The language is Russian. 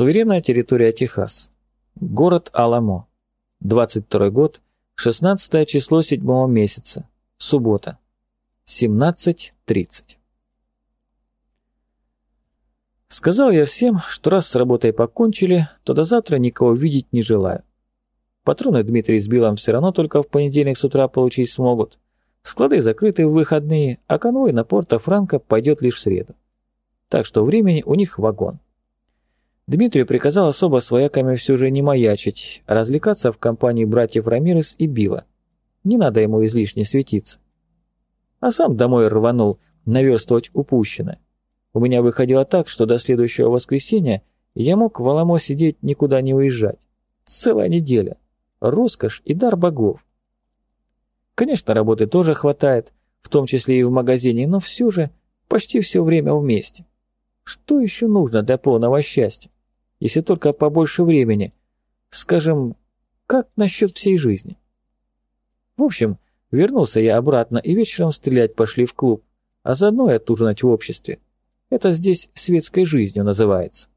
Суверенная территория Техас. Город Аламо. 22 год, 16 число 7 месяца. Суббота. 17.30. Сказал я всем, что раз с работой покончили, то до завтра никого видеть не желаю. Патроны Дмитрий с Биллом все равно только в понедельник с утра получить смогут. Склады закрыты в выходные, а конвой на Порто-Франко пойдет лишь в среду. Так что времени у них вагон. Дмитрию приказал особо с вояками все же не маячить, а развлекаться в компании братьев Рамирес и Билла. Не надо ему излишне светиться. А сам домой рванул наверстывать упущенное. У меня выходило так, что до следующего воскресенья я мог в Аламо сидеть, никуда не уезжать. Целая неделя. Роскошь и дар богов. Конечно, работы тоже хватает, в том числе и в магазине, но все же почти все время вместе. Что еще нужно для полного счастья? Если только побольше времени. Скажем, как насчет всей жизни? В общем, вернулся я обратно, и вечером стрелять пошли в клуб, а заодно и отужинать в обществе. Это здесь светской жизнью называется.